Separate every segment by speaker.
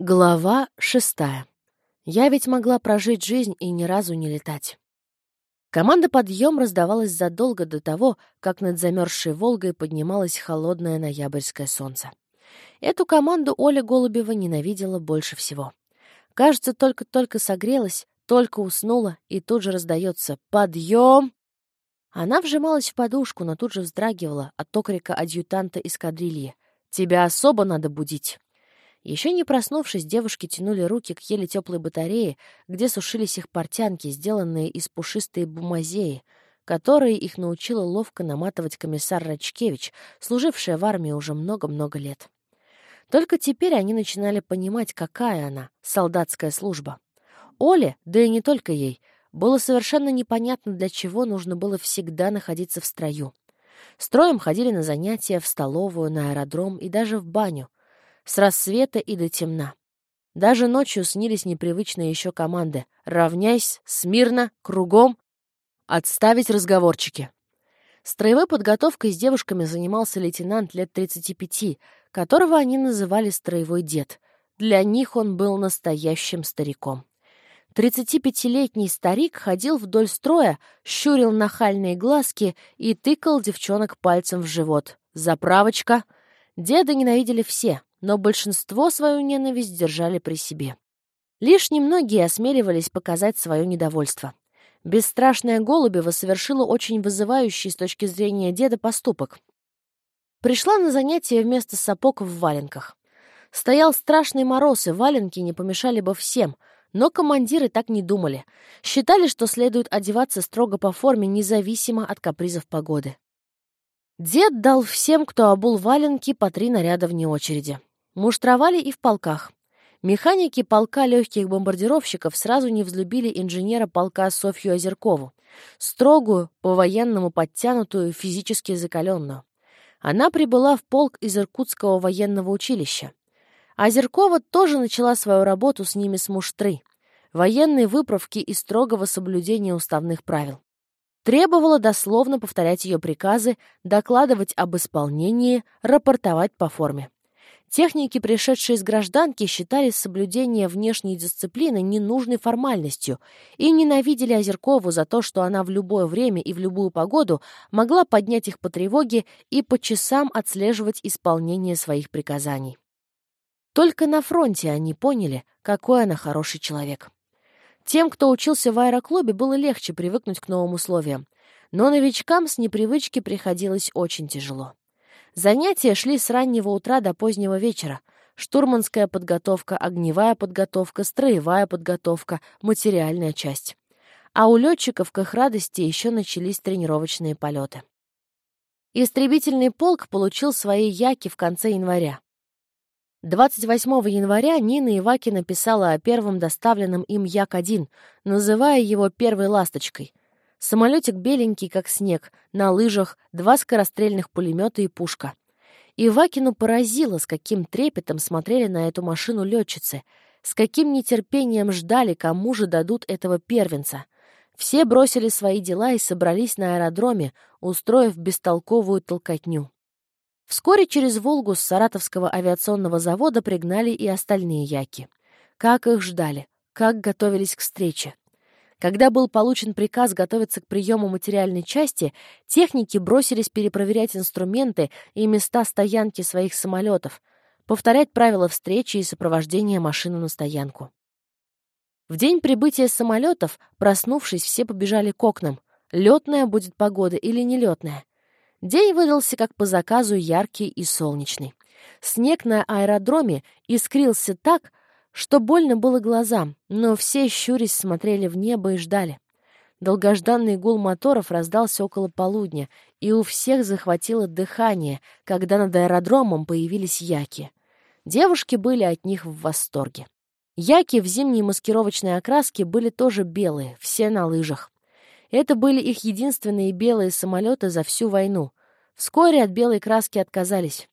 Speaker 1: Глава шестая. Я ведь могла прожить жизнь и ни разу не летать. Команда «Подъем» раздавалась задолго до того, как над замерзшей Волгой поднималось холодное ноябрьское солнце. Эту команду Оля Голубева ненавидела больше всего. Кажется, только-только согрелась, только уснула, и тут же раздается «Подъем!». Она вжималась в подушку, но тут же вздрагивала от окрика адъютанта эскадрильи. «Тебя особо надо будить!» Еще не проснувшись, девушки тянули руки к еле теплой батарее, где сушились их портянки, сделанные из пушистой бумазеи, которые их научила ловко наматывать комиссар Рачкевич, служившая в армии уже много-много лет. Только теперь они начинали понимать, какая она, солдатская служба. Оле, да и не только ей, было совершенно непонятно, для чего нужно было всегда находиться в строю. Строем ходили на занятия, в столовую, на аэродром и даже в баню — с рассвета и до темна. Даже ночью снились непривычные еще команды «Равняйсь», «Смирно», «Кругом», «Отставить разговорчики». Строевой подготовкой с девушками занимался лейтенант лет 35, которого они называли «строевой дед». Для них он был настоящим стариком. 35-летний старик ходил вдоль строя, щурил нахальные глазки и тыкал девчонок пальцем в живот. «Заправочка!» Деда ненавидели все, но большинство свою ненависть держали при себе. Лишь немногие осмеливались показать свое недовольство. Бесстрашная Голубева совершила очень вызывающий с точки зрения деда поступок. Пришла на занятие вместо сапог в валенках. Стоял страшный мороз, и валенки не помешали бы всем, но командиры так не думали. Считали, что следует одеваться строго по форме, независимо от капризов погоды. Дед дал всем, кто обул валенки, по три наряда вне очереди. Муштровали и в полках. Механики полка легких бомбардировщиков сразу не взлюбили инженера полка Софью Озеркову, строгую, по-военному подтянутую, физически закаленную. Она прибыла в полк из Иркутского военного училища. Озеркова тоже начала свою работу с ними с муштры, военной выправки и строгого соблюдения уставных правил. Требовала дословно повторять ее приказы, докладывать об исполнении, рапортовать по форме. Техники, пришедшие из гражданки, считали соблюдение внешней дисциплины ненужной формальностью и ненавидели Озеркову за то, что она в любое время и в любую погоду могла поднять их по тревоге и по часам отслеживать исполнение своих приказаний. Только на фронте они поняли, какой она хороший человек. Тем, кто учился в аэроклубе, было легче привыкнуть к новым условиям, но новичкам с непривычки приходилось очень тяжело. Занятия шли с раннего утра до позднего вечера. Штурманская подготовка, огневая подготовка, строевая подготовка, материальная часть. А у летчиков к их радости еще начались тренировочные полеты. Истребительный полк получил свои яки в конце января. 28 января Нина Ивакина писала о первом доставленном им Як-1, называя его «первой ласточкой», Самолетик беленький, как снег, на лыжах, два скорострельных пулемета и пушка. И Вакину поразило, с каким трепетом смотрели на эту машину летчицы, с каким нетерпением ждали, кому же дадут этого первенца. Все бросили свои дела и собрались на аэродроме, устроив бестолковую толкотню. Вскоре через Волгу с Саратовского авиационного завода пригнали и остальные яки. Как их ждали, как готовились к встрече. Когда был получен приказ готовиться к приему материальной части, техники бросились перепроверять инструменты и места стоянки своих самолетов, повторять правила встречи и сопровождения машины на стоянку. В день прибытия самолетов, проснувшись, все побежали к окнам. Летная будет погода или нелетная. День выдался как по заказу яркий и солнечный. Снег на аэродроме искрился так, что больно было глазам, но все, щурясь, смотрели в небо и ждали. Долгожданный гул моторов раздался около полудня, и у всех захватило дыхание, когда над аэродромом появились яки. Девушки были от них в восторге. Яки в зимней маскировочной окраске были тоже белые, все на лыжах. Это были их единственные белые самолеты за всю войну. Вскоре от белой краски отказались.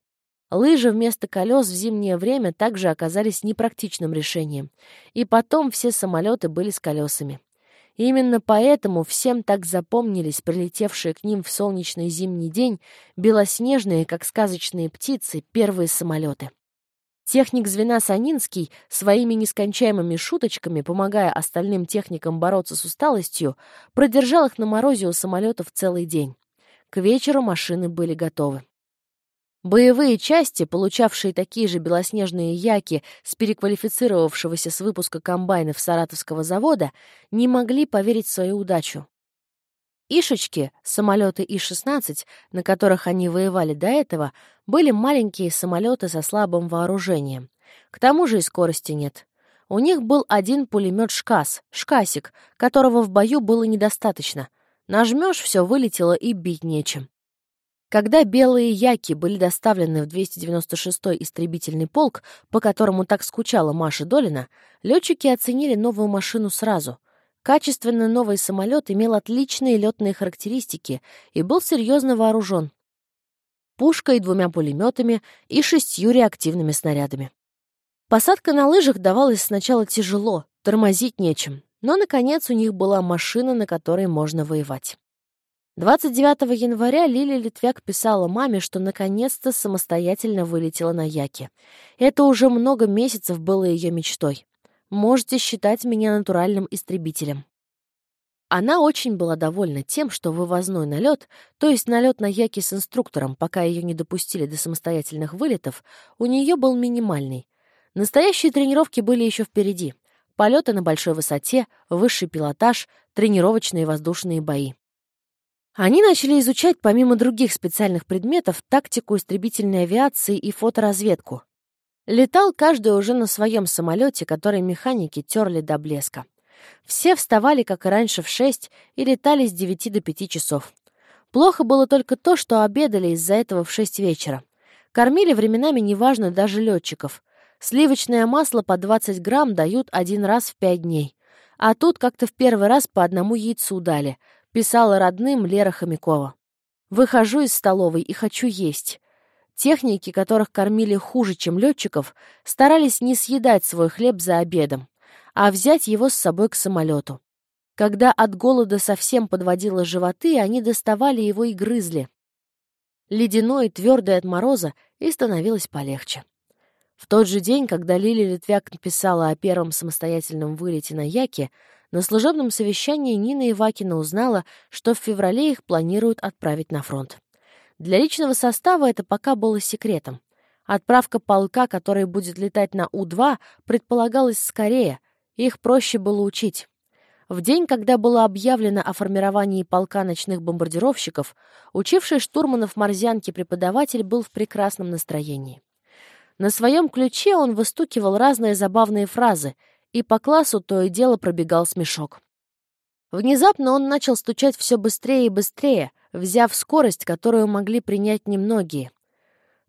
Speaker 1: Лыжи вместо колес в зимнее время также оказались непрактичным решением. И потом все самолеты были с колесами. именно поэтому всем так запомнились прилетевшие к ним в солнечный зимний день белоснежные, как сказочные птицы, первые самолеты. Техник звена Санинский своими нескончаемыми шуточками, помогая остальным техникам бороться с усталостью, продержал их на морозе у самолетов целый день. К вечеру машины были готовы. Боевые части, получавшие такие же белоснежные яки с переквалифицировавшегося с выпуска комбайнов Саратовского завода, не могли поверить в свою удачу. Ишечки, самолеты И-16, на которых они воевали до этого, были маленькие самолеты со слабым вооружением. К тому же и скорости нет. У них был один пулемет «Шкас», «Шкасик», которого в бою было недостаточно. Нажмешь, все вылетело и бить нечем. Когда белые яки были доставлены в 296-й истребительный полк, по которому так скучала Маша Долина, летчики оценили новую машину сразу. Качественно новый самолет имел отличные летные характеристики и был серьезно вооружен. Пушкой, двумя пулеметами и шестью реактивными снарядами. Посадка на лыжах давалась сначала тяжело, тормозить нечем, но, наконец, у них была машина, на которой можно воевать. 29 января Лилия Литвяк писала маме, что наконец-то самостоятельно вылетела на Яке. Это уже много месяцев было ее мечтой. Можете считать меня натуральным истребителем. Она очень была довольна тем, что вывозной налет, то есть налет на Яке с инструктором, пока ее не допустили до самостоятельных вылетов, у нее был минимальный. Настоящие тренировки были еще впереди. Полеты на большой высоте, высший пилотаж, тренировочные воздушные бои. Они начали изучать, помимо других специальных предметов, тактику истребительной авиации и фоторазведку. Летал каждый уже на своем самолете, который механики терли до блеска. Все вставали, как и раньше, в шесть и летали с девяти до пяти часов. Плохо было только то, что обедали из-за этого в шесть вечера. Кормили временами неважно даже летчиков. Сливочное масло по 20 грамм дают один раз в пять дней. А тут как-то в первый раз по одному яйцу дали, писала родным Лера Хомякова. Выхожу из столовой и хочу есть. Техники, которых кормили хуже, чем летчиков, старались не съедать свой хлеб за обедом, а взять его с собой к самолету. Когда от голода совсем подводило животы, они доставали его и грызли. Ледяной, твердый от мороза, и становилось полегче. В тот же день, когда Лили Литвяк написала о первом самостоятельном вылете на Яке, на служебном совещании Нина Ивакина узнала, что в феврале их планируют отправить на фронт. Для личного состава это пока было секретом. Отправка полка, который будет летать на У-2, предполагалась скорее, их проще было учить. В день, когда было объявлено о формировании полка ночных бомбардировщиков, учивший штурманов морзянки преподаватель был в прекрасном настроении. На своем ключе он выстукивал разные забавные фразы, и по классу то и дело пробегал смешок. Внезапно он начал стучать все быстрее и быстрее, взяв скорость, которую могли принять немногие.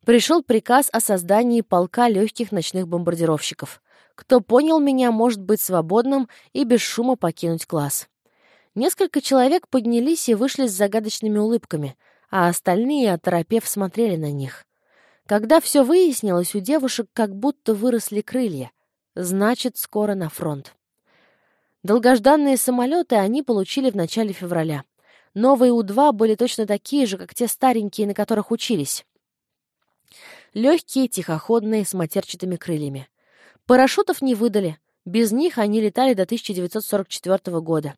Speaker 1: Пришел приказ о создании полка легких ночных бомбардировщиков. Кто понял меня, может быть свободным и без шума покинуть класс. Несколько человек поднялись и вышли с загадочными улыбками, а остальные, оторопев, смотрели на них. Когда все выяснилось, у девушек как будто выросли крылья. Значит, скоро на фронт. Долгожданные самолеты они получили в начале февраля. Новые У-2 были точно такие же, как те старенькие, на которых учились. Легкие, тихоходные, с матерчатыми крыльями. Парашютов не выдали. Без них они летали до 1944 года.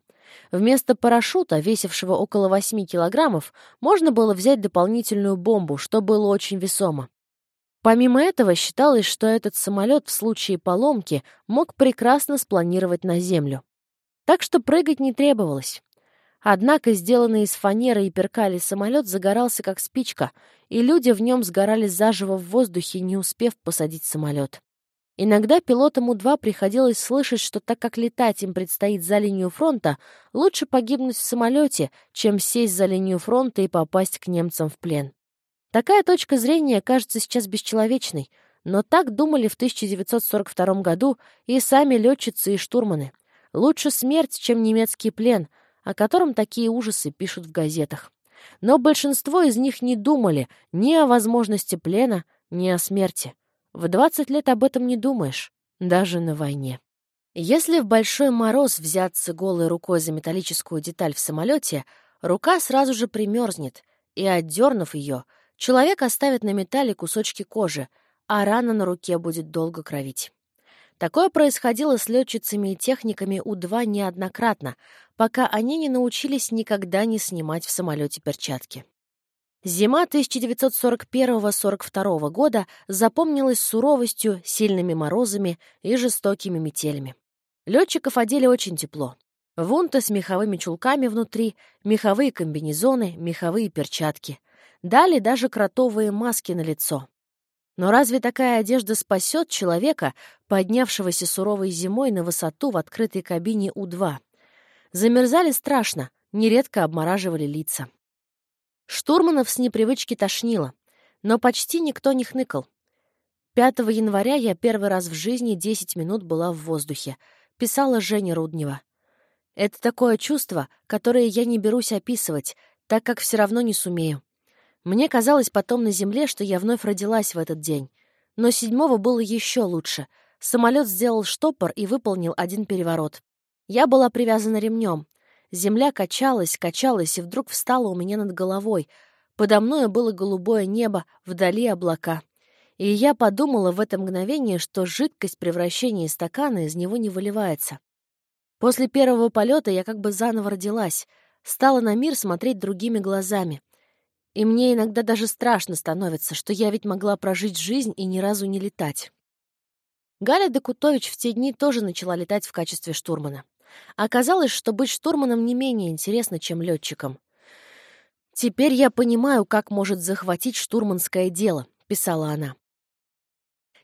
Speaker 1: Вместо парашюта, весившего около 8 килограммов, можно было взять дополнительную бомбу, что было очень весомо. Помимо этого, считалось, что этот самолет в случае поломки мог прекрасно спланировать на землю. Так что прыгать не требовалось. Однако сделанный из фанеры и перкали самолет загорался как спичка, и люди в нем сгорали заживо в воздухе, не успев посадить самолет. Иногда пилотам У-2 приходилось слышать, что так как летать им предстоит за линию фронта, лучше погибнуть в самолете, чем сесть за линию фронта и попасть к немцам в плен. Такая точка зрения кажется сейчас бесчеловечной, но так думали в 1942 году и сами летчицы и штурманы. Лучше смерть, чем немецкий плен — о котором такие ужасы пишут в газетах. Но большинство из них не думали ни о возможности плена, ни о смерти. В 20 лет об этом не думаешь, даже на войне. Если в большой мороз взяться голой рукой за металлическую деталь в самолете, рука сразу же примерзнет, и, отдернув ее, человек оставит на металле кусочки кожи, а рана на руке будет долго кровить. Такое происходило с летчицами и техниками У-2 неоднократно, пока они не научились никогда не снимать в самолете перчатки. Зима 1941-42 года запомнилась суровостью, сильными морозами и жестокими метелями. Летчиков одели очень тепло. Вунты с меховыми чулками внутри, меховые комбинезоны, меховые перчатки. Дали даже кротовые маски на лицо. Но разве такая одежда спасет человека, поднявшегося суровой зимой на высоту в открытой кабине У-2? Замерзали страшно, нередко обмораживали лица. Штурманов с непривычки тошнило, но почти никто не хныкал. 5 января я первый раз в жизни 10 минут была в воздухе, писала Женя Руднева. Это такое чувство, которое я не берусь описывать, так как все равно не сумею. Мне казалось потом на земле, что я вновь родилась в этот день. Но седьмого было еще лучше. Самолет сделал штопор и выполнил один переворот. Я была привязана ремнем. Земля качалась, качалась и вдруг встала у меня над головой. Подо мною было голубое небо, вдали облака. И я подумала в это мгновение, что жидкость превращения стакана из него не выливается. После первого полета я как бы заново родилась, стала на мир смотреть другими глазами. И мне иногда даже страшно становится, что я ведь могла прожить жизнь и ни разу не летать. Галя Докутович в те дни тоже начала летать в качестве штурмана. Оказалось, что быть штурманом не менее интересно, чем летчиком. «Теперь я понимаю, как может захватить штурманское дело», — писала она.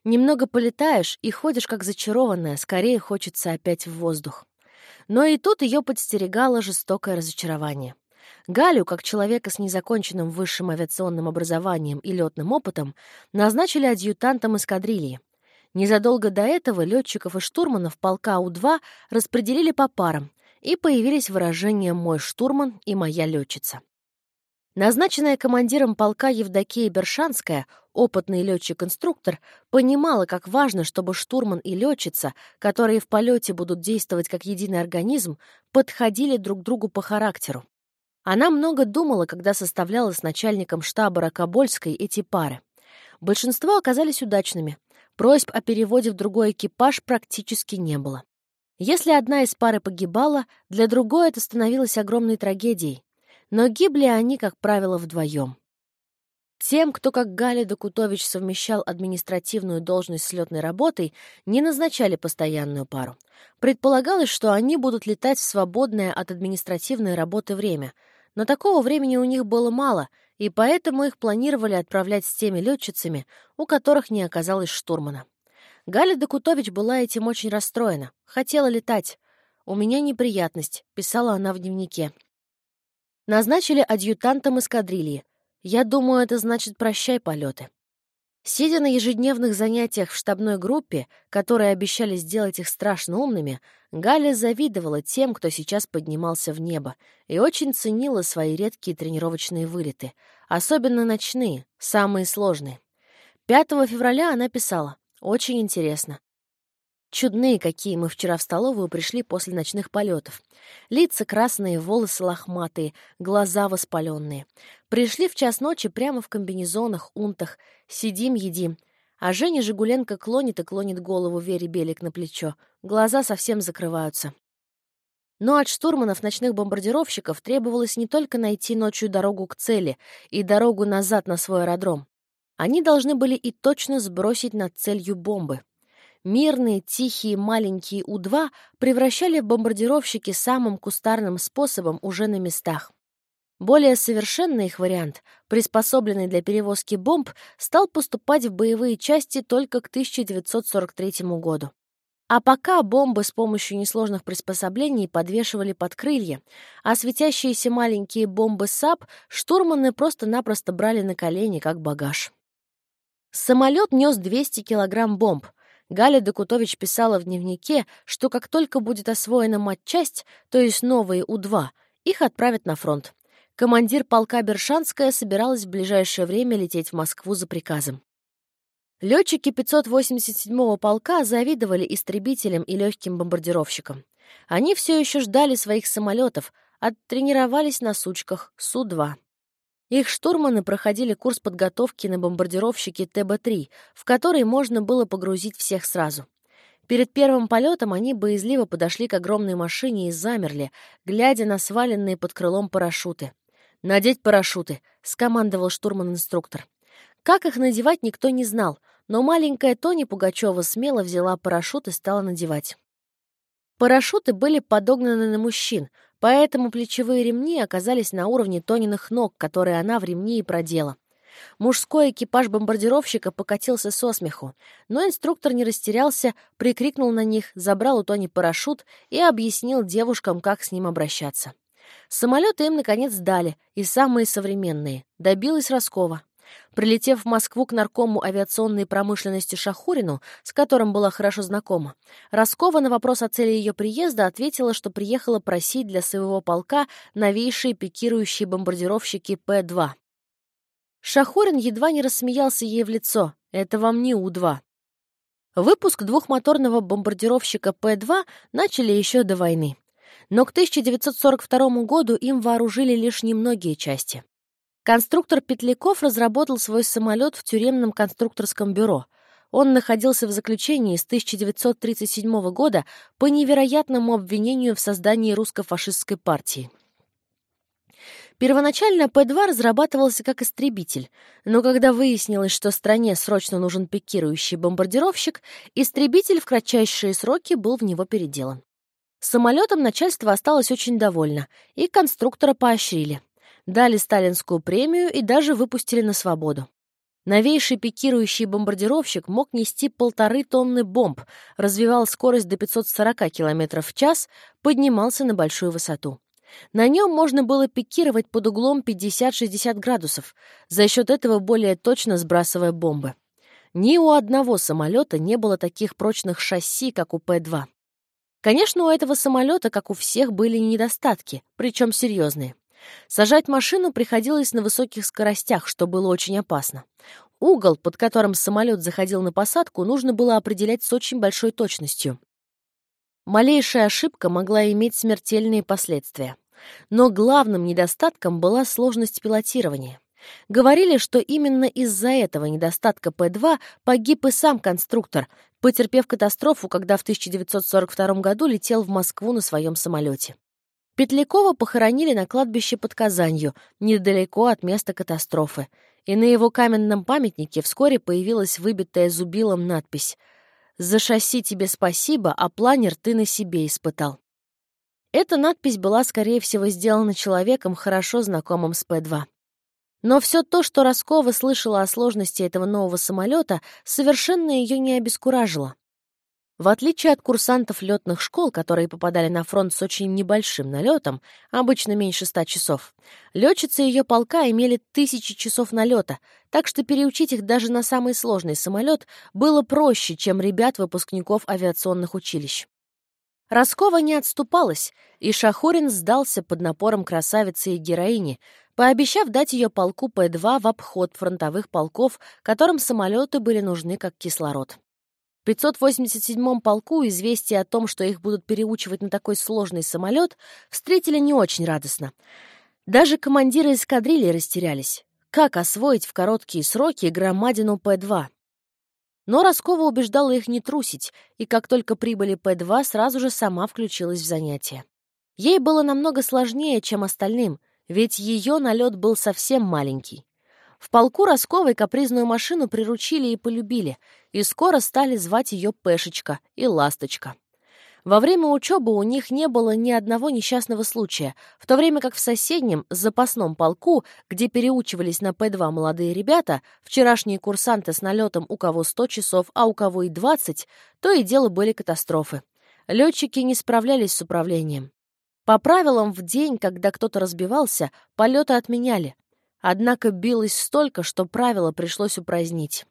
Speaker 1: «Немного полетаешь и ходишь как зачарованная, скорее хочется опять в воздух». Но и тут ее подстерегало жестокое разочарование. Галю, как человека с незаконченным высшим авиационным образованием и летным опытом, назначили адъютантом эскадрильи. Незадолго до этого летчиков и штурманов полка У-2 распределили по парам, и появились выражения «мой штурман» и «моя летчица». Назначенная командиром полка Евдокия Бершанская, опытный летчик-инструктор, понимала, как важно, чтобы штурман и летчица, которые в полете будут действовать как единый организм, подходили друг другу по характеру. Она много думала, когда составляла с начальником штаба Рокобольской эти пары. Большинство оказались удачными. Просьб о переводе в другой экипаж практически не было. Если одна из пары погибала, для другой это становилось огромной трагедией. Но гибли они, как правило, вдвоем. Тем, кто, как Галя Докутович, совмещал административную должность с летной работой, не назначали постоянную пару. Предполагалось, что они будут летать в свободное от административной работы время — но такого времени у них было мало, и поэтому их планировали отправлять с теми летчицами, у которых не оказалось штурмана. Галя Докутович была этим очень расстроена. Хотела летать. «У меня неприятность», — писала она в дневнике. Назначили адъютантом эскадрильи. Я думаю, это значит «прощай полеты». Сидя на ежедневных занятиях в штабной группе, которые обещали сделать их страшно умными, Галя завидовала тем, кто сейчас поднимался в небо, и очень ценила свои редкие тренировочные вылеты, особенно ночные, самые сложные. 5 февраля она писала «Очень интересно. Чудные какие мы вчера в столовую пришли после ночных полетов. Лица красные, волосы лохматые, глаза воспаленные. Пришли в час ночи прямо в комбинезонах, унтах. Сидим, едим. А Женя Жигуленко клонит и клонит голову Вере Белик на плечо. Глаза совсем закрываются. Но от штурманов ночных бомбардировщиков требовалось не только найти ночью дорогу к цели и дорогу назад на свой аэродром. Они должны были и точно сбросить над целью бомбы. Мирные, тихие, маленькие У-2 превращали бомбардировщики самым кустарным способом уже на местах. Более совершенный их вариант, приспособленный для перевозки бомб, стал поступать в боевые части только к 1943 году. А пока бомбы с помощью несложных приспособлений подвешивали под крылья, а светящиеся маленькие бомбы САП штурманы просто-напросто брали на колени, как багаж. Самолет нес 200 килограмм бомб, Галя Докутович писала в дневнике, что как только будет освоена матчасть, то есть новые У-2, их отправят на фронт. Командир полка Бершанская собиралась в ближайшее время лететь в Москву за приказом. Летчики 587-го полка завидовали истребителям и легким бомбардировщикам. Они все еще ждали своих самолетов, оттренировались на сучках Су-2. Их штурманы проходили курс подготовки на бомбардировщике ТБ-3, в который можно было погрузить всех сразу. Перед первым полетом они боязливо подошли к огромной машине и замерли, глядя на сваленные под крылом парашюты. «Надеть парашюты», — скомандовал штурман-инструктор. Как их надевать, никто не знал, но маленькая Тони Пугачева смело взяла парашют и стала надевать. Парашюты были подогнаны на мужчин, поэтому плечевые ремни оказались на уровне Тониных ног, которые она в ремни и продела. Мужской экипаж бомбардировщика покатился со смеху, но инструктор не растерялся, прикрикнул на них, забрал у Тони парашют и объяснил девушкам, как с ним обращаться. Самолеты им, наконец, сдали, и самые современные. Добилась Роскова. Прилетев в Москву к наркому авиационной промышленности Шахурину, с которым была хорошо знакома, Раскова на вопрос о цели ее приезда ответила, что приехала просить для своего полка новейшие пикирующие бомбардировщики Пе-2. Шахурин едва не рассмеялся ей в лицо. «Это вам не У-2». Выпуск двухмоторного бомбардировщика Пе-2 начали еще до войны. Но к 1942 году им вооружили лишь немногие части. Конструктор Петляков разработал свой самолет в тюремном конструкторском бюро. Он находился в заключении с 1937 года по невероятному обвинению в создании русско-фашистской партии. Первоначально П-2 разрабатывался как истребитель, но когда выяснилось, что стране срочно нужен пикирующий бомбардировщик, истребитель в кратчайшие сроки был в него переделан. Самолетом начальство осталось очень довольно, и конструктора поощрили. Дали сталинскую премию и даже выпустили на свободу. Новейший пикирующий бомбардировщик мог нести полторы тонны бомб, развивал скорость до 540 км в час, поднимался на большую высоту. На нем можно было пикировать под углом 50-60 градусов, за счет этого более точно сбрасывая бомбы. Ни у одного самолета не было таких прочных шасси, как у П-2. Конечно, у этого самолета, как у всех, были недостатки, причем серьезные. Сажать машину приходилось на высоких скоростях, что было очень опасно. Угол, под которым самолет заходил на посадку, нужно было определять с очень большой точностью. Малейшая ошибка могла иметь смертельные последствия. Но главным недостатком была сложность пилотирования. Говорили, что именно из-за этого недостатка П-2 погиб и сам конструктор, потерпев катастрофу, когда в 1942 году летел в Москву на своем самолете. Петлякова похоронили на кладбище под Казанью, недалеко от места катастрофы, и на его каменном памятнике вскоре появилась выбитая зубилом надпись «За шасси тебе спасибо, а планер ты на себе испытал». Эта надпись была, скорее всего, сделана человеком, хорошо знакомым с П-2. Но все то, что Роскова слышала о сложности этого нового самолета, совершенно ее не обескуражило. В отличие от курсантов летных школ, которые попадали на фронт с очень небольшим налетом, обычно меньше ста часов, летчицы ее полка имели тысячи часов налета, так что переучить их даже на самый сложный самолет было проще, чем ребят выпускников авиационных училищ. Роскова не отступалась, и Шахурин сдался под напором красавицы и героини, пообещав дать ее полку П-2 в обход фронтовых полков, которым самолеты были нужны как кислород. В 587-м полку известие о том, что их будут переучивать на такой сложный самолет, встретили не очень радостно. Даже командиры эскадрильи растерялись. Как освоить в короткие сроки громадину Пе-2? Но Раскова убеждала их не трусить, и как только прибыли Пе-2, сразу же сама включилась в занятия. Ей было намного сложнее, чем остальным, ведь ее налет был совсем маленький. В полку Росковой капризную машину приручили и полюбили, и скоро стали звать ее Пешечка и Ласточка. Во время учебы у них не было ни одного несчастного случая, в то время как в соседнем, запасном полку, где переучивались на П-2 молодые ребята, вчерашние курсанты с налетом у кого 100 часов, а у кого и 20, то и дело были катастрофы. Летчики не справлялись с управлением. По правилам, в день, когда кто-то разбивался, полеты отменяли. Однако билось столько, что правила пришлось упразднить.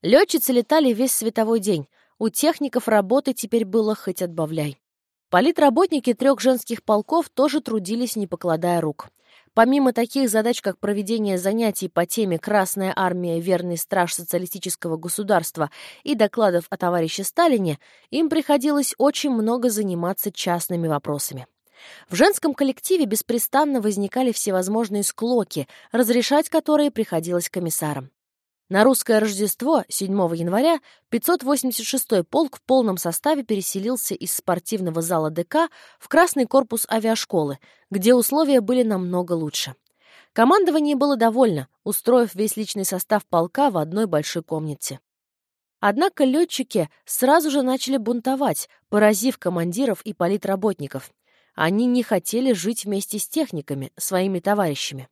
Speaker 1: Летчицы летали весь световой день, у техников работы теперь было хоть отбавляй. Политработники трех женских полков тоже трудились, не покладая рук. Помимо таких задач, как проведение занятий по теме «Красная армия. Верный страж социалистического государства» и докладов о товарище Сталине, им приходилось очень много заниматься частными вопросами. В женском коллективе беспрестанно возникали всевозможные склоки, разрешать которые приходилось комиссарам. На русское Рождество 7 января 586-й полк в полном составе переселился из спортивного зала ДК в Красный корпус авиашколы, где условия были намного лучше. Командование было довольно, устроив весь личный состав полка в одной большой комнате. Однако летчики сразу же начали бунтовать, поразив командиров и политработников. Они не хотели жить вместе с техниками, своими товарищами.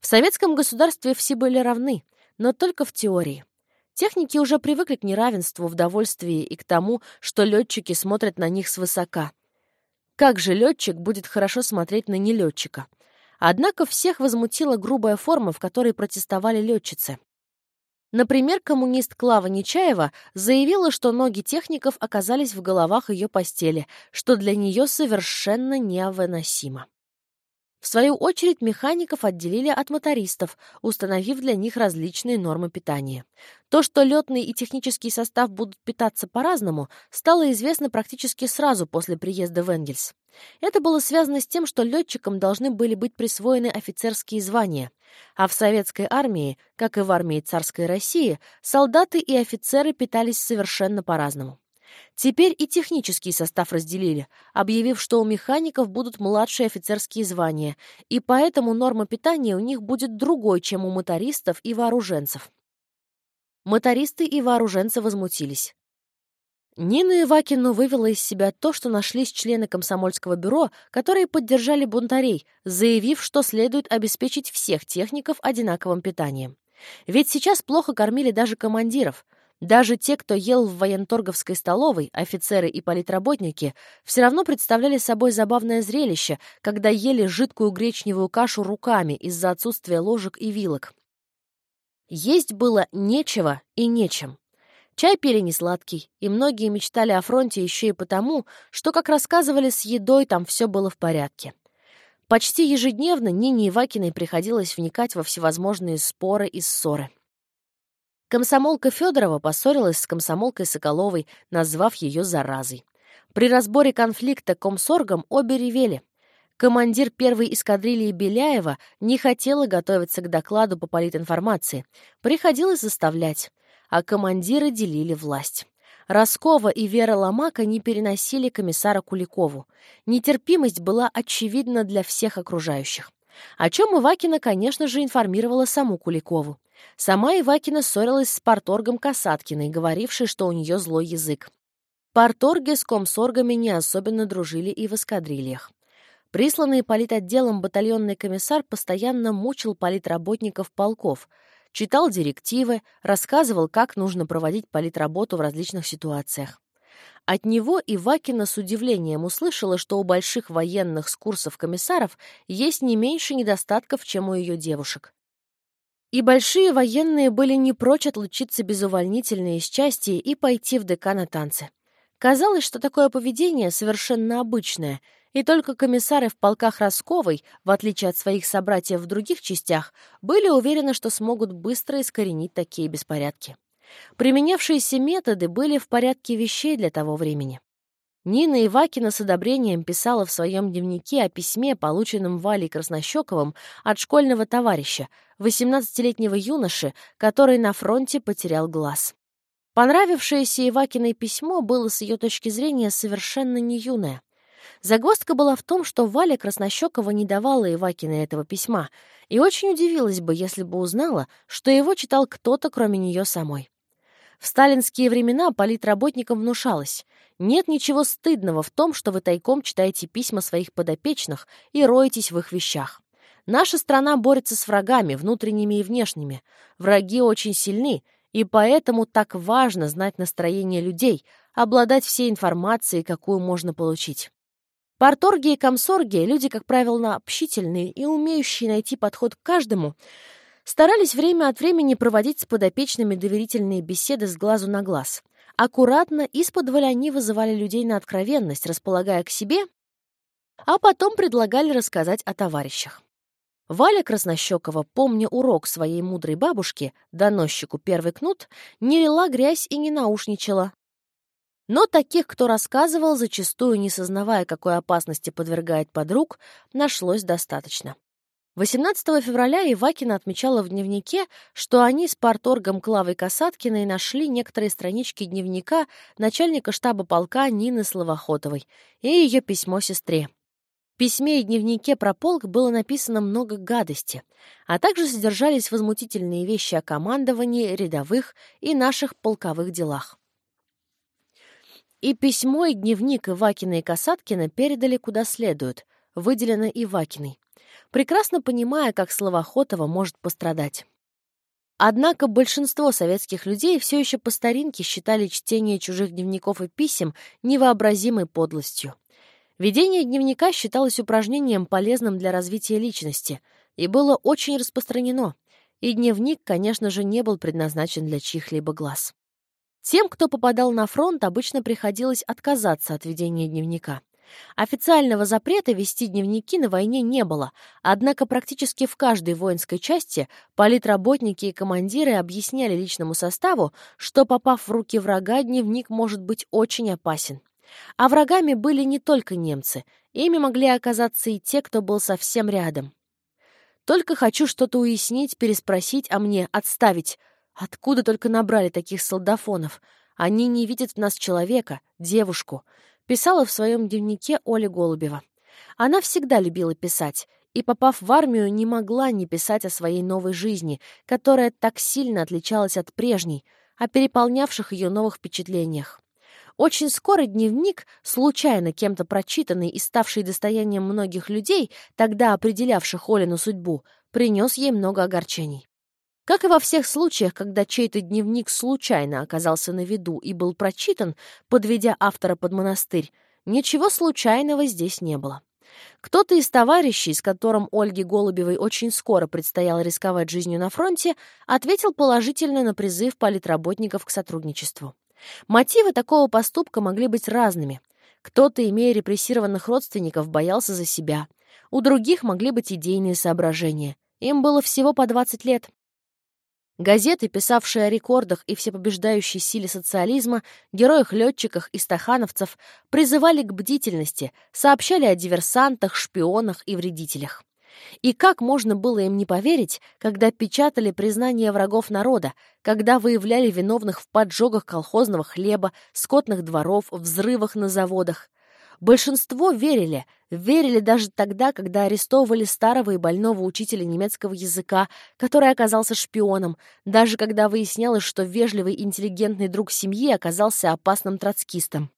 Speaker 1: В советском государстве все были равны, но только в теории. Техники уже привыкли к неравенству в довольствии и к тому, что летчики смотрят на них свысока. Как же летчик будет хорошо смотреть на нелетчика? Однако всех возмутила грубая форма, в которой протестовали летчицы. Например, коммунист Клава Нечаева заявила, что ноги техников оказались в головах ее постели, что для нее совершенно невыносимо. В свою очередь механиков отделили от мотористов, установив для них различные нормы питания. То, что летный и технический состав будут питаться по-разному, стало известно практически сразу после приезда в Энгельс. Это было связано с тем, что летчикам должны были быть присвоены офицерские звания, а в советской армии, как и в армии царской России, солдаты и офицеры питались совершенно по-разному. Теперь и технический состав разделили, объявив, что у механиков будут младшие офицерские звания, и поэтому норма питания у них будет другой, чем у мотористов и вооруженцев. Мотористы и вооруженцы возмутились. Нину Ивакину вывело из себя то, что нашлись члены комсомольского бюро, которые поддержали бунтарей, заявив, что следует обеспечить всех техников одинаковым питанием. Ведь сейчас плохо кормили даже командиров, даже те, кто ел в военторговской столовой, офицеры и политработники, все равно представляли собой забавное зрелище, когда ели жидкую гречневую кашу руками из-за отсутствия ложек и вилок. Есть было нечего и нечем. Чай пили не сладкий, и многие мечтали о фронте еще и потому, что, как рассказывали, с едой там все было в порядке. Почти ежедневно Нине Ивакиной приходилось вникать во всевозможные споры и ссоры. Комсомолка Федорова поссорилась с комсомолкой Соколовой, назвав ее заразой. При разборе конфликта комсоргом обе ревели. Командир первой эскадрильи Беляева не хотела готовиться к докладу по политинформации. Приходилось заставлять. А командиры делили власть. Роскова и Вера Ломака не переносили комиссара Куликову. Нетерпимость была очевидна для всех окружающих. О чем Ивакина, конечно же, информировала саму Куликову. Сама Ивакина ссорилась с парторгом Касаткиной, говорившей, что у нее злой язык. Парторги с комсоргами не особенно дружили и в эскадрильях. Присланный политотделом батальонный комиссар постоянно мучил политработников полков, читал директивы, рассказывал, как нужно проводить политработу в различных ситуациях. От него Ивакина с удивлением услышала, что у больших военных с курсов комиссаров есть не меньше недостатков, чем у ее девушек. И большие военные были не прочь отлучиться без увольнительной из части и пойти в ДК на танцы. Казалось, что такое поведение совершенно обычное, и только комиссары в полках Росковой, в отличие от своих собратьев в других частях, были уверены, что смогут быстро искоренить такие беспорядки. Применявшиеся методы были в порядке вещей для того времени. Нина Ивакина с одобрением писала в своем дневнике о письме, полученном Валей Краснощековым от школьного товарища, 18-летнего юноши, который на фронте потерял глаз. Понравившееся Ивакиной письмо было с ее точки зрения совершенно не юное. Загвоздка была в том, что Валя Краснощекова не давала Ивакиной этого письма, и очень удивилась бы, если бы узнала, что его читал кто-то, кроме нее самой. В сталинские времена политработникам внушалось. Нет ничего стыдного в том, что вы тайком читаете письма своих подопечных и роетесь в их вещах. Наша страна борется с врагами, внутренними и внешними. Враги очень сильны, и поэтому так важно знать настроение людей, обладать всей информацией, какую можно получить. Парторги и комсорги — люди, как правило, общительные и умеющие найти подход к каждому — старались время от времени проводить с подопечными доверительные беседы с глазу на глаз. Аккуратно, из-под они вызывали людей на откровенность, располагая к себе, а потом предлагали рассказать о товарищах. Валя Краснощекова, помня урок своей мудрой бабушки, доносчику первый кнут, не лила грязь и не наушничала. Но таких, кто рассказывал, зачастую не сознавая, какой опасности подвергает подруг, нашлось достаточно. 18 февраля Ивакина отмечала в дневнике, что они с парторгом Клавой Касаткиной нашли некоторые странички дневника начальника штаба полка Нины Словохотовой и ее письмо сестре. В письме и дневнике про полк было написано много гадости, а также содержались возмутительные вещи о командовании, рядовых и наших полковых делах. И письмо, и дневник Ивакина и Касаткина передали куда следует, выделено Ивакиной, прекрасно понимая, как Словохотова может пострадать. Однако большинство советских людей все еще по старинке считали чтение чужих дневников и писем невообразимой подлостью. Ведение дневника считалось упражнением, полезным для развития личности, и было очень распространено, и дневник, конечно же, не был предназначен для чьих-либо глаз. Тем, кто попадал на фронт, обычно приходилось отказаться от ведения дневника. Официального запрета вести дневники на войне не было, однако практически в каждой воинской части политработники и командиры объясняли личному составу, что, попав в руки врага, дневник может быть очень опасен. А врагами были не только немцы, ими могли оказаться и те, кто был совсем рядом. Только хочу что-то уяснить, переспросить, а мне отставить. Откуда только набрали таких солдафонов? Они не видят в нас человека, девушку. Писала в своем дневнике Оля Голубева. Она всегда любила писать, и, попав в армию, не могла не писать о своей новой жизни, которая так сильно отличалась от прежней, о переполнявших ее новых впечатлениях. Очень скоро дневник, случайно кем-то прочитанный и ставший достоянием многих людей, тогда определявших Олину судьбу, принес ей много огорчений. Как и во всех случаях, когда чей-то дневник случайно оказался на виду и был прочитан, подведя автора под монастырь, ничего случайного здесь не было. Кто-то из товарищей, с которым Ольге Голубевой очень скоро предстояло рисковать жизнью на фронте, ответил положительно на призыв политработников к сотрудничеству. Мотивы такого поступка могли быть разными. Кто-то, имея репрессированных родственников, боялся за себя. У других могли быть идейные соображения. Им было всего по 20 лет. Газеты, писавшие о рекордах и всепобеждающей силе социализма, героях-летчиках и стахановцев, призывали к бдительности, сообщали о диверсантах, шпионах и вредителях. И как можно было им не поверить, когда печатали признание врагов народа, когда выявляли виновных в поджогах колхозного хлеба, скотных дворов, взрывах на заводах? Большинство верили, верили даже тогда, когда арестовывали старого и больного учителя немецкого языка, который оказался шпионом, даже когда выяснялось, что вежливый интеллигентный друг семьи оказался опасным троцкистом.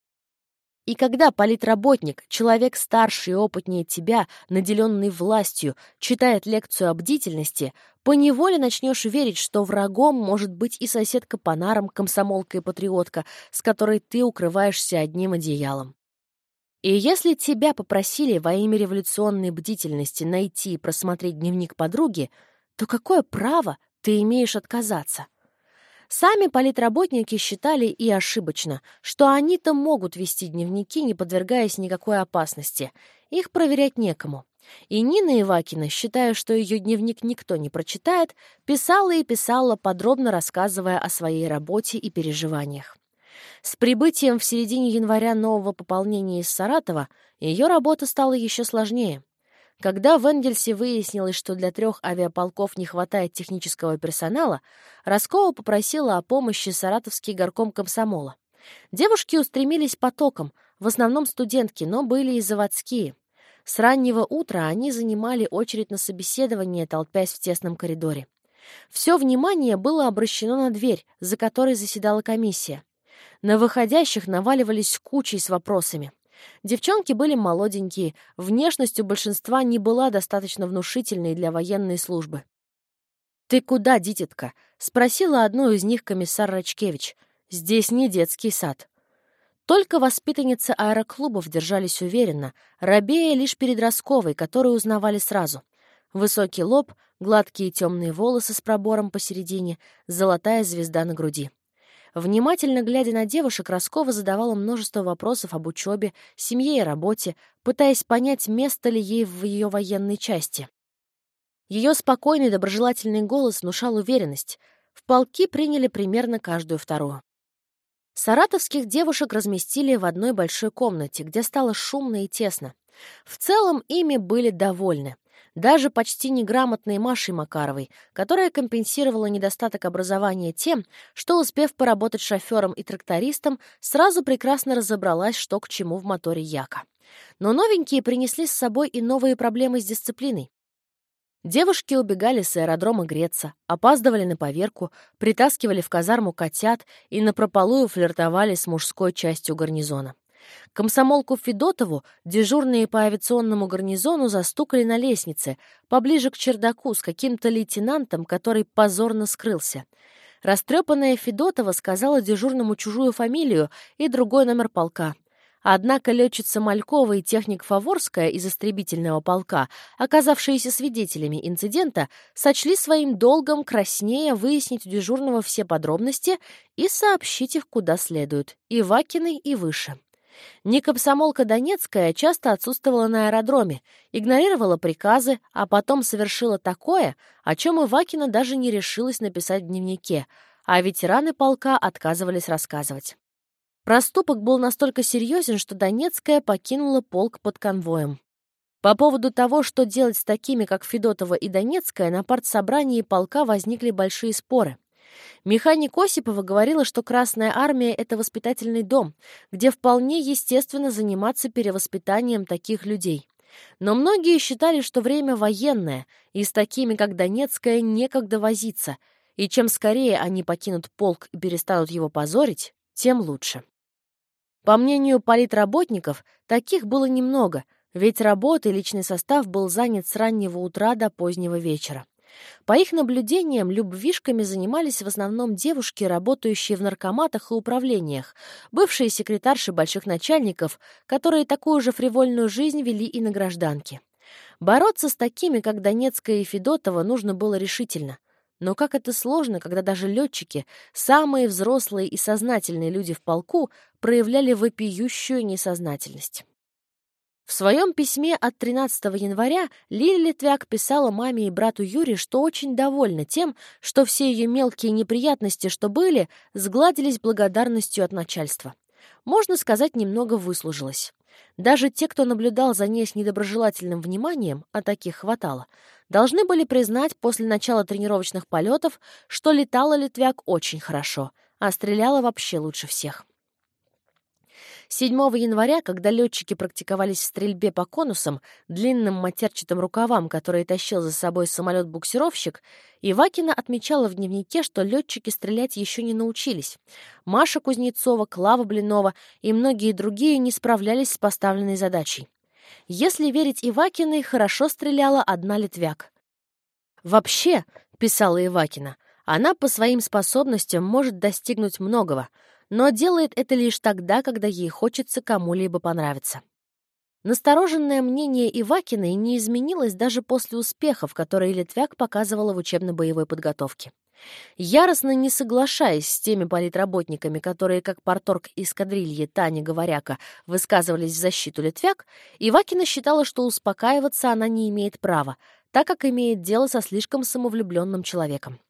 Speaker 1: И когда политработник, человек старше и опытнее тебя, наделенный властью, читает лекцию о бдительности, поневоле начнешь верить, что врагом может быть и соседка по нарам, комсомолка и патриотка, с которой ты укрываешься одним одеялом. И если тебя попросили во имя революционной бдительности найти и просмотреть дневник подруги, то какое право ты имеешь отказаться? Сами политработники считали и ошибочно, что они-то могут вести дневники, не подвергаясь никакой опасности. Их проверять некому. И Нина Ивакина, считая, что ее дневник никто не прочитает, писала и писала, подробно рассказывая о своей работе и переживаниях. С прибытием в середине января нового пополнения из Саратова ее работа стала еще сложнее. Когда в Энгельсе выяснилось, что для трех авиаполков не хватает технического персонала, Роскова попросила о помощи Саратовский горком комсомола. Девушки устремились потоком, в основном студентки, но были и заводские. С раннего утра они занимали очередь на собеседование, толпясь в тесном коридоре. Все внимание было обращено на дверь, за которой заседала комиссия. На выходящих наваливались кучей с вопросами. Девчонки были молоденькие, внешность у большинства не была достаточно внушительной для военной службы. «Ты куда, дитятка?» — спросила одну из них комиссар Рачкевич. «Здесь не детский сад». Только воспитанницы аэроклубов держались уверенно, рабея лишь перед Росковой, которую узнавали сразу. Высокий лоб, гладкие темные волосы с пробором посередине, золотая звезда на груди. Внимательно глядя на девушек, Роскова задавала множество вопросов об учебе, семье и работе, пытаясь понять, место ли ей в ее военной части. Ее спокойный доброжелательный голос внушал уверенность. В полки приняли примерно каждую вторую. Саратовских девушек разместили в одной большой комнате, где стало шумно и тесно. В целом ими были довольны. Даже почти неграмотной Машей Макаровой, которая компенсировала недостаток образования тем, что, успев поработать шофером и трактористом, сразу прекрасно разобралась, что к чему в моторе Яка. Но новенькие принесли с собой и новые проблемы с дисциплиной. Девушки убегали с аэродрома греться, опаздывали на поверку, притаскивали в казарму котят и напропалую флиртовали с мужской частью гарнизона. Комсомолку Федотову дежурные по авиационному гарнизону застукали на лестнице, поближе к чердаку, с каким-то лейтенантом, который позорно скрылся. Растрепанная Федотова сказала дежурному чужую фамилию и другой номер полка. Однако летчица Малькова и техник Фаворская из истребительного полка, оказавшиеся свидетелями инцидента, сочли своим долгом краснее выяснить у дежурного все подробности и сообщить их куда следует, и Вакиной, и выше. Не комсомолка Донецкая часто отсутствовала на аэродроме, игнорировала приказы, а потом совершила такое, о чем Ивакина даже не решилась написать в дневнике, а ветераны полка отказывались рассказывать. Проступок был настолько серьезен, что Донецкая покинула полк под конвоем. По поводу того, что делать с такими, как Федотова и Донецкая, на партсобрании полка возникли большие споры. Механик Осипова говорила, что Красная Армия — это воспитательный дом, где вполне естественно заниматься перевоспитанием таких людей. Но многие считали, что время военное, и с такими, как Донецкая, некогда возиться, и чем скорее они покинут полк и перестанут его позорить, тем лучше. По мнению политработников, таких было немного, ведь работа и личный состав был занят с раннего утра до позднего вечера. По их наблюдениям, любвишками занимались в основном девушки, работающие в наркоматах и управлениях, бывшие секретарши больших начальников, которые такую же фривольную жизнь вели и на гражданке. Бороться с такими, как Донецкая и Федотова, нужно было решительно. Но как это сложно, когда даже летчики, самые взрослые и сознательные люди в полку, проявляли вопиющую несознательность. В своем письме от 13 января Лили Литвяк писала маме и брату Юре, что очень довольна тем, что все ее мелкие неприятности, что были, сгладились благодарностью от начальства. Можно сказать, немного выслужилась. Даже те, кто наблюдал за ней с недоброжелательным вниманием, а таких хватало, должны были признать после начала тренировочных полетов, что летала Литвяк очень хорошо, а стреляла вообще лучше всех. 7 января, когда летчики практиковались в стрельбе по конусам, длинным матерчатым рукавам, которые тащил за собой самолет-буксировщик, Ивакина отмечала в дневнике, что летчики стрелять еще не научились. Маша Кузнецова, Клава Блинова и многие другие не справлялись с поставленной задачей. Если верить Ивакиной, хорошо стреляла одна Литвяк. «Вообще», — писала Ивакина, — «она по своим способностям может достигнуть многого, но делает это лишь тогда, когда ей хочется кому-либо понравиться». Настороженное мнение Ивакиной не изменилось даже после успехов, которые Литвяк показывала в учебно-боевой подготовке. Яростно не соглашаясь с теми политработниками, которые, как порторг эскадрильи Таня Говоряка, высказывались в защиту Литвяк, Ивакина считала, что успокаиваться она не имеет права, так как имеет дело со слишком самовлюбленным человеком.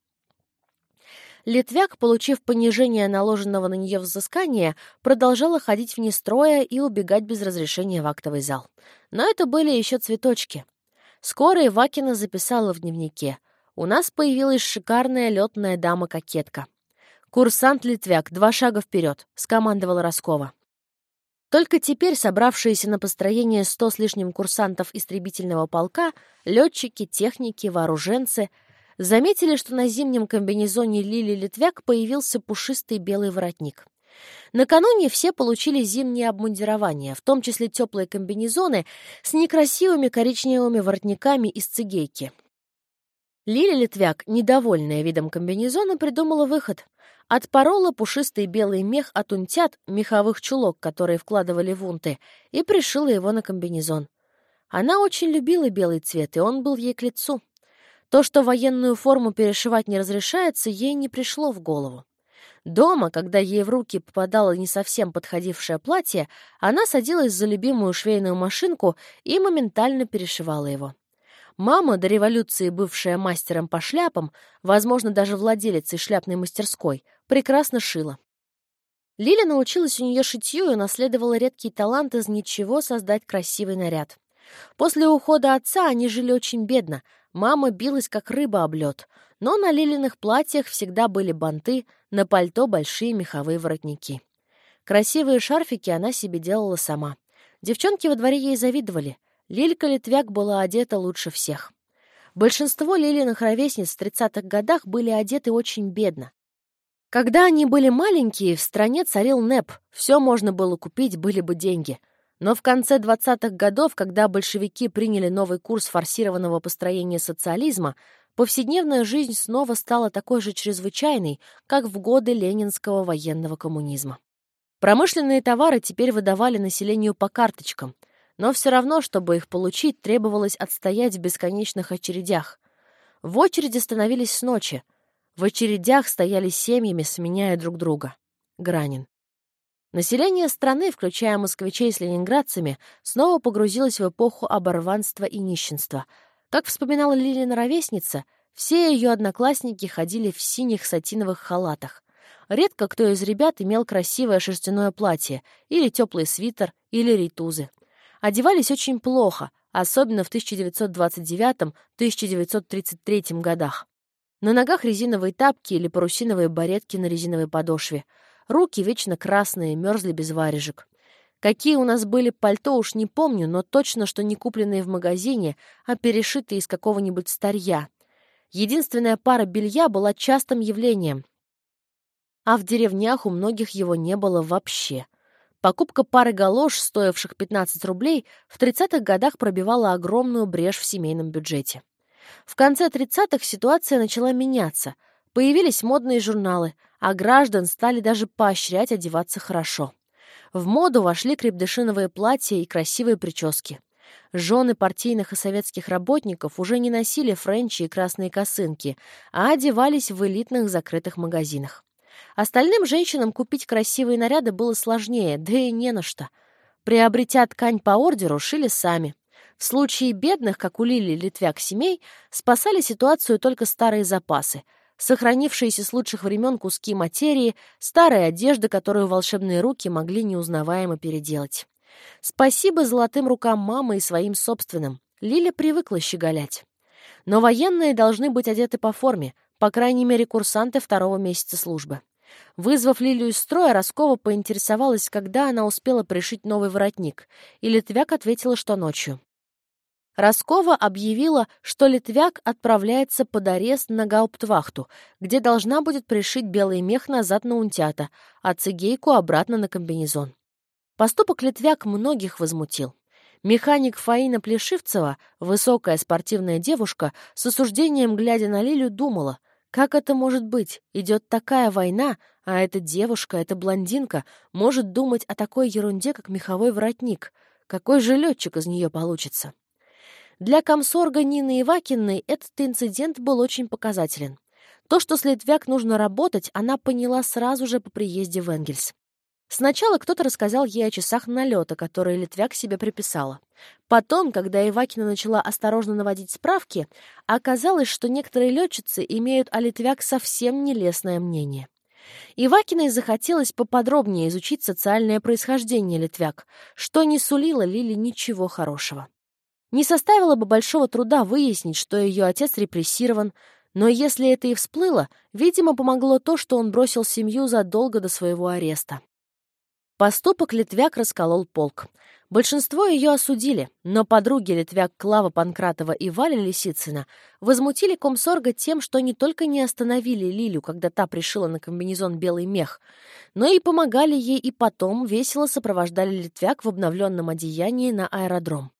Speaker 1: Литвяк, получив понижение наложенного на нее взыскания, продолжала ходить вне строя и убегать без разрешения в актовый зал. Но это были еще цветочки. Скоро Ивакина записала в дневнике. У нас появилась шикарная летная дама-кокетка. «Курсант Литвяк, два шага вперед», — скомандовала Роскова. Только теперь собравшиеся на построение сто с лишним курсантов истребительного полка, летчики, техники, вооруженцы заметили, что на зимнем комбинезоне Лили Литвяк появился пушистый белый воротник. Накануне все получили зимние обмундирования, в том числе теплые комбинезоны с некрасивыми коричневыми воротниками из цигейки. Лиля Литвяк, недовольная видом комбинезона, придумала выход. Отпорола пушистый белый мех от унтят, меховых чулок, которые вкладывали в унты, и пришила его на комбинезон. Она очень любила белый цвет, и он был ей к лицу. То, что военную форму перешивать не разрешается, ей не пришло в голову. Дома, когда ей в руки попадало не совсем подходившее платье, она садилась за любимую швейную машинку и моментально перешивала его. Мама, до революции бывшая мастером по шляпам, возможно, даже владелицей шляпной мастерской, прекрасно шила. Лиля научилась у нее шитью и наследовала редкий талант из ничего создать красивый наряд. После ухода отца они жили очень бедно. Мама билась, как рыба об лед. Но на Лилиных платьях всегда были банты, на пальто большие меховые воротники. Красивые шарфики она себе делала сама. Девчонки во дворе ей завидовали. Лилька Литвяк была одета лучше всех. Большинство Лилиных ровесниц в 30-х годах были одеты очень бедно. Когда они были маленькие, в стране царил НЭП, все можно было купить, были бы деньги. Но в конце 20-х годов, когда большевики приняли новый курс форсированного построения социализма, повседневная жизнь снова стала такой же чрезвычайной, как в годы ленинского военного коммунизма. Промышленные товары теперь выдавали населению по карточкам, но все равно, чтобы их получить, требовалось отстоять в бесконечных очередях. В очереди становились с ночи — в очередях стояли семьями, сменяя друг друга. Гранин. Население страны, включая москвичей с ленинградцами, снова погрузилось в эпоху оборванства и нищенства. Как вспоминала Лилина ровесница, все ее одноклассники ходили в синих сатиновых халатах. Редко кто из ребят имел красивое шерстяное платье, или теплый свитер, или ритузы. Одевались очень плохо, особенно в 1929-1933 годах. На ногах резиновые тапки или парусиновые баретки на резиновой подошве. Руки вечно красные, мерзли без варежек. Какие у нас были пальто, уж не помню, но точно, что не купленные в магазине, а перешитые из какого-нибудь старья. Единственная пара белья была частым явлением. А в деревнях у многих его не было вообще. Покупка пары галош, стоивших 15 рублей, в 30-х годах пробивала огромную брешь в семейном бюджете. В конце 30-х ситуация начала меняться. Появились модные журналы, а граждан стали даже поощрять одеваться хорошо. В моду вошли крепдышиновые платья и красивые прически. Жены партийных и советских работников уже не носили френчи и красные косынки, а одевались в элитных закрытых магазинах. Остальным женщинам купить красивые наряды было сложнее, да и не на что. Приобретя ткань по ордеру, шили сами. В случае бедных, как у Лили Литвяк семей, спасали ситуацию только старые запасы, сохранившиеся с лучших времен куски материи, старая одежда, которую волшебные руки могли неузнаваемо переделать. Спасибо золотым рукам мамы и своим собственным. Лиля привыкла щеголять. Но военные должны быть одеты по форме, по крайней мере, курсанты второго месяца службы. Вызвав Лилию из строя, Роскова поинтересовалась, когда она успела пришить новый воротник, и Литвяк ответила, что ночью. Роскова объявила, что Литвяк отправляется под арест на гауптвахту, где должна будет пришить белый мех назад на унтята, а цигейку обратно на комбинезон. Поступок Литвяк многих возмутил. Механик Фаина Плешивцева, высокая спортивная девушка, с осуждением глядя на Лилю, думала, как это может быть? Идет такая война, а эта девушка, эта блондинка, может думать о такой ерунде, как меховой воротник. Какой же летчик из нее получится? Для комсорга Нины Ивакиной этот инцидент был очень показателен. То, что с Литвяк нужно работать, она поняла сразу же по приезде в Энгельс. Сначала кто-то рассказал ей о часах налета, которые Литвяк себе приписала. Потом, когда Ивакина начала осторожно наводить справки, оказалось, что некоторые летчицы имеют о Литвяк совсем нелестное мнение. Ивакиной захотелось поподробнее изучить социальное происхождение Литвяк, что не сулило Лили ничего хорошего. Не составило бы большого труда выяснить, что ее отец репрессирован, но если это и всплыло, видимо, помогло то, что он бросил семью задолго до своего ареста. Поступок Литвяк расколол полк. Большинство ее осудили, но подруги Литвяк Клава Панкратова и Валя Лисицына возмутили комсорга тем, что не только не остановили Лилю, когда та пришила на комбинезон белый мех, но и помогали ей и потом весело сопровождали Литвяк в обновленном одеянии на аэродром.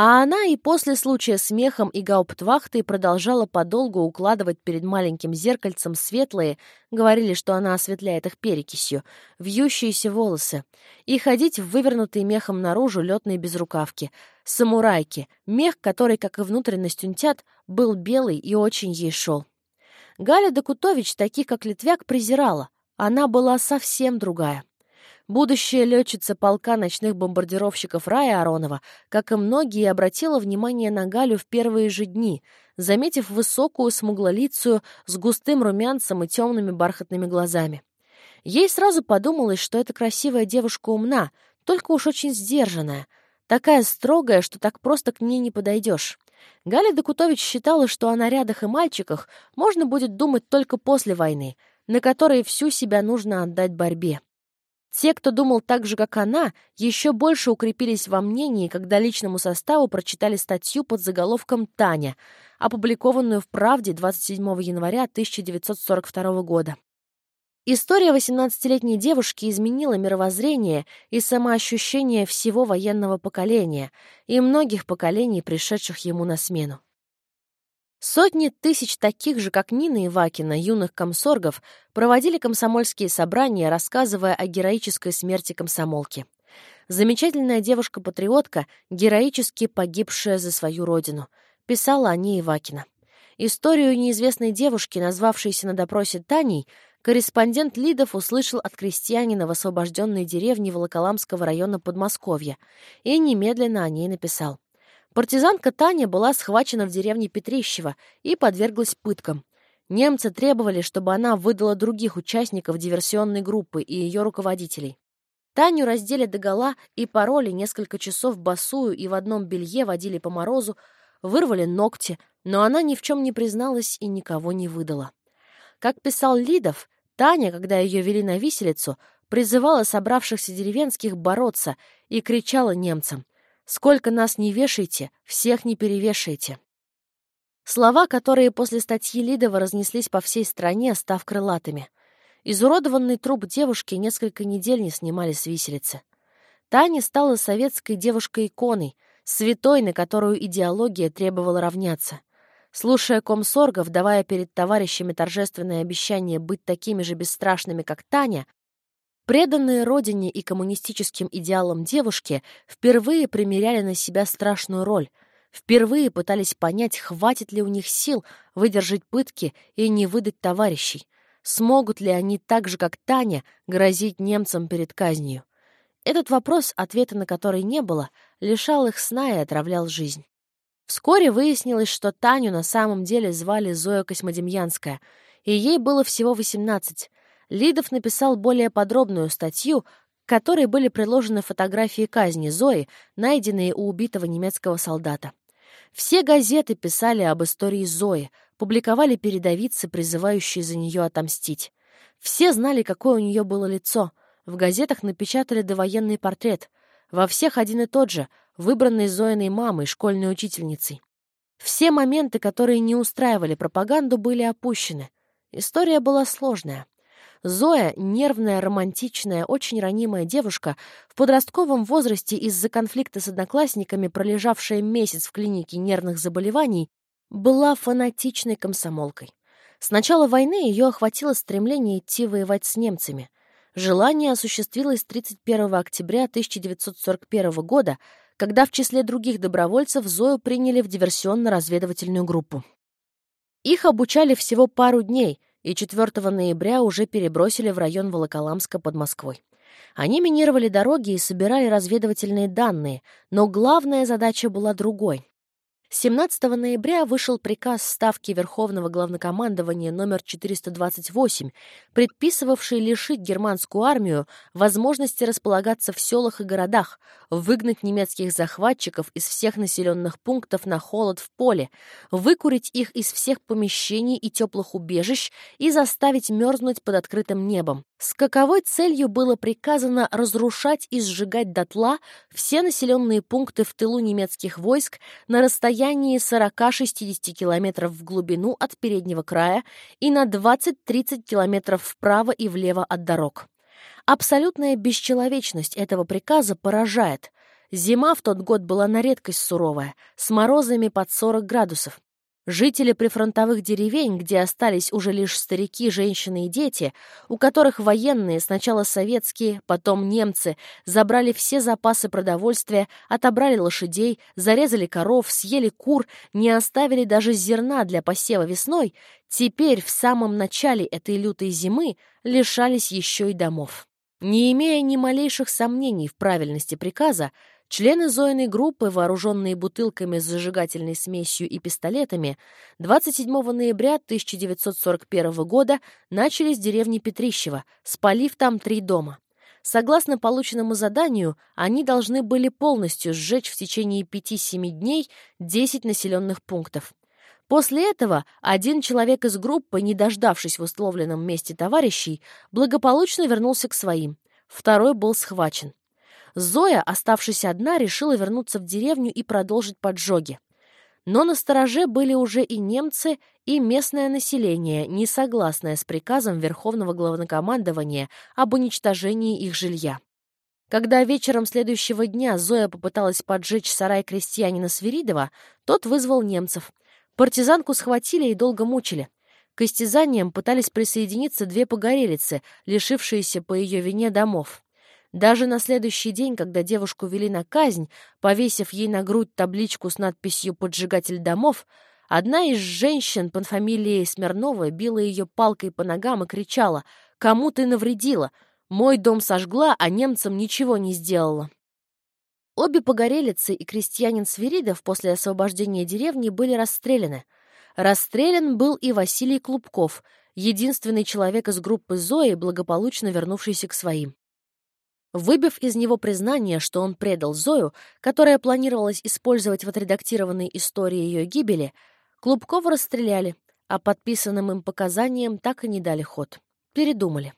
Speaker 1: А она и после случая с мехом и гауптвахтой продолжала подолгу укладывать перед маленьким зеркальцем светлые, говорили, что она осветляет их перекисью, вьющиеся волосы, и ходить в вывернутые мехом наружу летные безрукавки, самурайки, мех, который, как и внутренность унтят, был белый и очень ей шел. Галя Докутович таких, как Литвяк, презирала. Она была совсем другая. Будущая летчица полка ночных бомбардировщиков Рая Аронова, как и многие, обратила внимание на Галю в первые же дни, заметив высокую смуглолицую с густым румянцем и темными бархатными глазами. Ей сразу подумалось, что эта красивая девушка умна, только уж очень сдержанная, такая строгая, что так просто к ней не подойдешь. Галя Докутович считала, что о нарядах и мальчиках можно будет думать только после войны, на которой всю себя нужно отдать борьбе. Те, кто думал так же, как она, еще больше укрепились во мнении, когда личному составу прочитали статью под заголовком «Таня», опубликованную в «Правде» 27 января 1942 года. История 18-летней девушки изменила мировоззрение и самоощущение всего военного поколения и многих поколений, пришедших ему на смену. Сотни тысяч таких же, как Нина Ивакина, юных комсоргов, проводили комсомольские собрания, рассказывая о героической смерти комсомолки. Замечательная девушка-патриотка, героически погибшая за свою родину, писала о ней Ивакина. Историю неизвестной девушки, назвавшейся на допросе Таней, корреспондент Лидов услышал от крестьянина в освобожденной деревне Волоколамского района Подмосковья и немедленно о ней написал. Партизанка Таня была схвачена в деревне Петрищево и подверглась пыткам. Немцы требовали, чтобы она выдала других участников диверсионной группы и ее руководителей. Таню раздели догола и пороли несколько часов босую и в одном белье водили по морозу, вырвали ногти, но она ни в чем не призналась и никого не выдала. Как писал Лидов, Таня, когда ее вели на виселицу, призывала собравшихся деревенских бороться и кричала немцам Сколько нас не вешайте, всех не перевешайте. Слова, которые после статьи Лидова разнеслись по всей стране, став крылатыми. Изуродованный труп девушки несколько недель не снимали с виселицы. Таня стала советской девушкой-иконой, святой, на которую идеология требовала равняться. Слушая комсоргов, давая перед товарищами торжественное обещание быть такими же бесстрашными, как Таня, Преданные родине и коммунистическим идеалам девушки впервые примеряли на себя страшную роль, впервые пытались понять, хватит ли у них сил выдержать пытки и не выдать товарищей, смогут ли они так же, как Таня, грозить немцам перед казнью. Этот вопрос, ответа на который не было, лишал их сна и отравлял жизнь. Вскоре выяснилось, что Таню на самом деле звали Зоя Космодемьянская, и ей было всего 18, Лидов написал более подробную статью, к которой были приложены фотографии казни Зои, найденные у убитого немецкого солдата. Все газеты писали об истории Зои, публиковали передовицы, призывающие за нее отомстить. Все знали, какое у нее было лицо. В газетах напечатали довоенный портрет. Во всех один и тот же, выбранный Зоиной мамой, школьной учительницей. Все моменты, которые не устраивали пропаганду, были опущены. История была сложная. Зоя, нервная, романтичная, очень ранимая девушка, в подростковом возрасте из-за конфликта с одноклассниками, пролежавшая месяц в клинике нервных заболеваний, была фанатичной комсомолкой. С начала войны ее охватило стремление идти воевать с немцами. Желание осуществилось 31 октября 1941 года, когда в числе других добровольцев Зою приняли в диверсионно-разведывательную группу. Их обучали всего пару дней, и 4 ноября уже перебросили в район Волоколамска под Москвой. Они минировали дороги и собирали разведывательные данные, но главная задача была другой 17 ноября вышел приказ Ставки Верховного Главнокомандования номер 428, предписывавший лишить германскую армию возможности располагаться в селах и городах, выгнать немецких захватчиков из всех населенных пунктов на холод в поле, выкурить их из всех помещений и теплых убежищ и заставить мерзнуть под открытым небом. С каковой целью было приказано разрушать и сжигать дотла все населенные пункты в тылу немецких войск на расстоянии 40-60 километров в глубину от переднего края и на 20-30 километров вправо и влево от дорог. Абсолютная бесчеловечность этого приказа поражает. Зима в тот год была на редкость суровая, с морозами под 40 градусов. Жители прифронтовых деревень, где остались уже лишь старики, женщины и дети, у которых военные, сначала советские, потом немцы, забрали все запасы продовольствия, отобрали лошадей, зарезали коров, съели кур, не оставили даже зерна для посева весной, теперь в самом начале этой лютой зимы лишались еще и домов. Не имея ни малейших сомнений в правильности приказа, Члены Зоиной группы, вооруженные бутылками с зажигательной смесью и пистолетами, 27 ноября 1941 года начали с деревни Петрищева, спалив там три дома. Согласно полученному заданию, они должны были полностью сжечь в течение 5-7 дней 10 населенных пунктов. После этого один человек из группы, не дождавшись в условленном месте товарищей, благополучно вернулся к своим. Второй был схвачен. Зоя, оставшись одна, решила вернуться в деревню и продолжить поджоги. Но на стороже были уже и немцы, и местное население, не согласное с приказом Верховного Главнокомандования об уничтожении их жилья. Когда вечером следующего дня Зоя попыталась поджечь сарай крестьянина Свиридова, тот вызвал немцев. Партизанку схватили и долго мучили. К истязаниям пытались присоединиться две погорелицы, лишившиеся по ее вине домов. Даже на следующий день, когда девушку вели на казнь, повесив ей на грудь табличку с надписью «Поджигатель домов», одна из женщин под фамилией Смирнова била ее палкой по ногам и кричала «Кому ты навредила? Мой дом сожгла, а немцам ничего не сделала». Обе погорелицы и крестьянин Свиридов после освобождения деревни были расстреляны. Расстрелян был и Василий Клубков, единственный человек из группы Зои, благополучно вернувшийся к своим. Выбив из него признание, что он предал Зою, которая планировалась использовать в отредактированной истории ее гибели, Клубкова расстреляли, а подписанным им показаниям так и не дали ход. Передумали.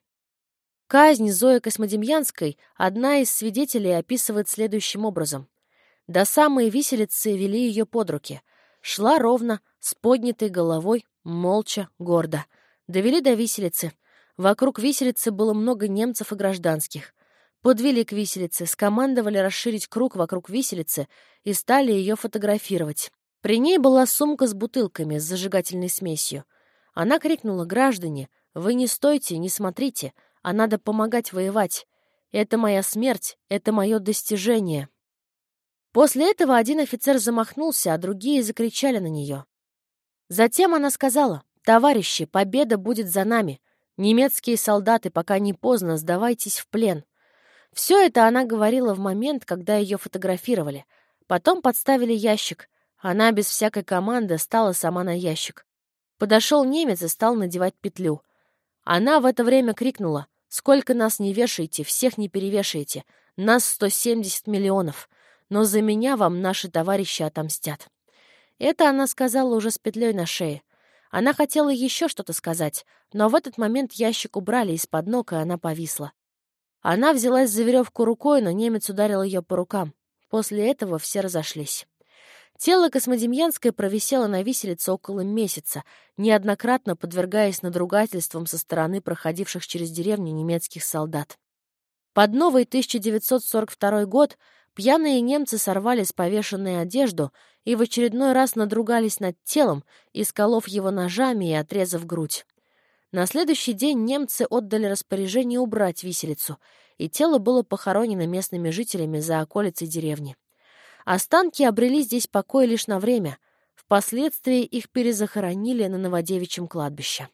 Speaker 1: Казнь Зои Космодемьянской одна из свидетелей описывает следующим образом. До самой виселицы вели ее под руки. Шла ровно, с поднятой головой, молча, гордо. Довели до виселицы. Вокруг виселицы было много немцев и гражданских. Подвели к виселице, скомандовали расширить круг вокруг виселицы и стали ее фотографировать. При ней была сумка с бутылками с зажигательной смесью. Она крикнула «Граждане, вы не стойте, не смотрите, а надо помогать воевать. Это моя смерть, это мое достижение». После этого один офицер замахнулся, а другие закричали на нее. Затем она сказала «Товарищи, победа будет за нами. Немецкие солдаты, пока не поздно, сдавайтесь в плен. Все это она говорила в момент, когда ее фотографировали. Потом подставили ящик. Она без всякой команды стала сама на ящик. Подошел немец и стал надевать петлю. Она в это время крикнула «Сколько нас не вешаете, всех не перевешаете. Нас 170 миллионов. Но за меня вам наши товарищи отомстят». Это она сказала уже с петлей на шее. Она хотела еще что-то сказать, но в этот момент ящик убрали из-под ног, и она повисла. Она взялась за веревку рукой, но немец ударил ее по рукам. После этого все разошлись. Тело Космодемьянской провисело на виселице около месяца, неоднократно подвергаясь надругательствам со стороны проходивших через деревню немецких солдат. Под новый 1942 год пьяные немцы сорвали с повешенной одежду и в очередной раз надругались над телом, исколов его ножами и отрезав грудь. На следующий день немцы отдали распоряжение убрать виселицу, и тело было похоронено местными жителями за околицей деревни. Останки обрели здесь покой лишь на время. Впоследствии их перезахоронили на Новодевичьем кладбище.